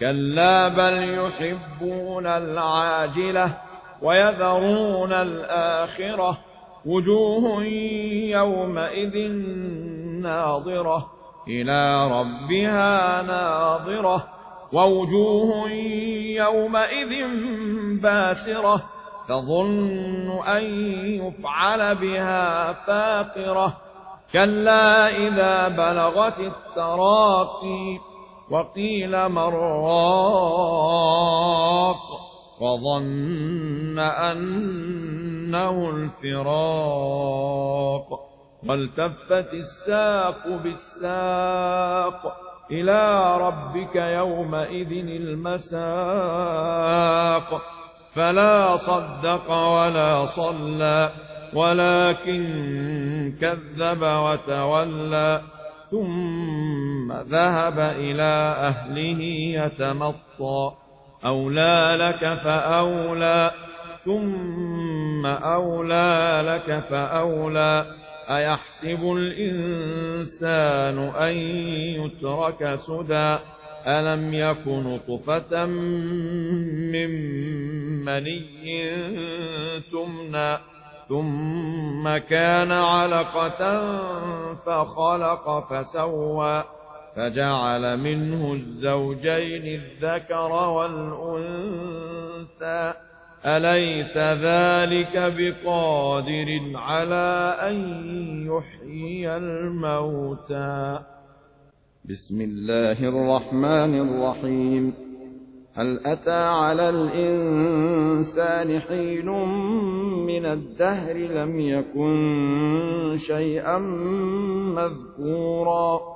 كلا بل يحبون العاجلة ويذرون الآخرة وجوه يومئذ ناظرة إلى ربها ناظرة ووجوه يومئذ باسرة تظن أن يفعل بها فاقرة كلا إذا بلغت التراقي وقيل مراق وظن أنه الفراق والتفت الساق بالساق إلى ربك يومئذ المساق فلا صدق ولا صلى ولكن كذب وتولى ثم ذهب إلى أهله يتمطى. أولى لك فأولى ثم أولى لك فأولى. أيحسب الإنسان أن يترك سدى؟ ألم يكن طفة من مني تمنى؟ ثم كان علقة فخلق فسوى. فجعل منه الزوجين الذكر والأنثى. أليس ذلك بقادر على أن يحيي الموتى؟ بسم الله الرحمن الرحيم. هل أتى على الإنسان حين من الدهر لم يكن شيئا مذكورا؟